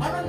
Ano